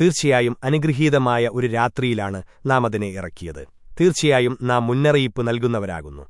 തീർച്ചയായും അനുഗ്രഹീതമായ ഒരു രാത്രിയിലാണ് നാം അതിനെ ഇറക്കിയത്. തീർച്ചയായും നാം മുന്നറിയിപ്പ് നൽകുന്നവരാകുന്നു.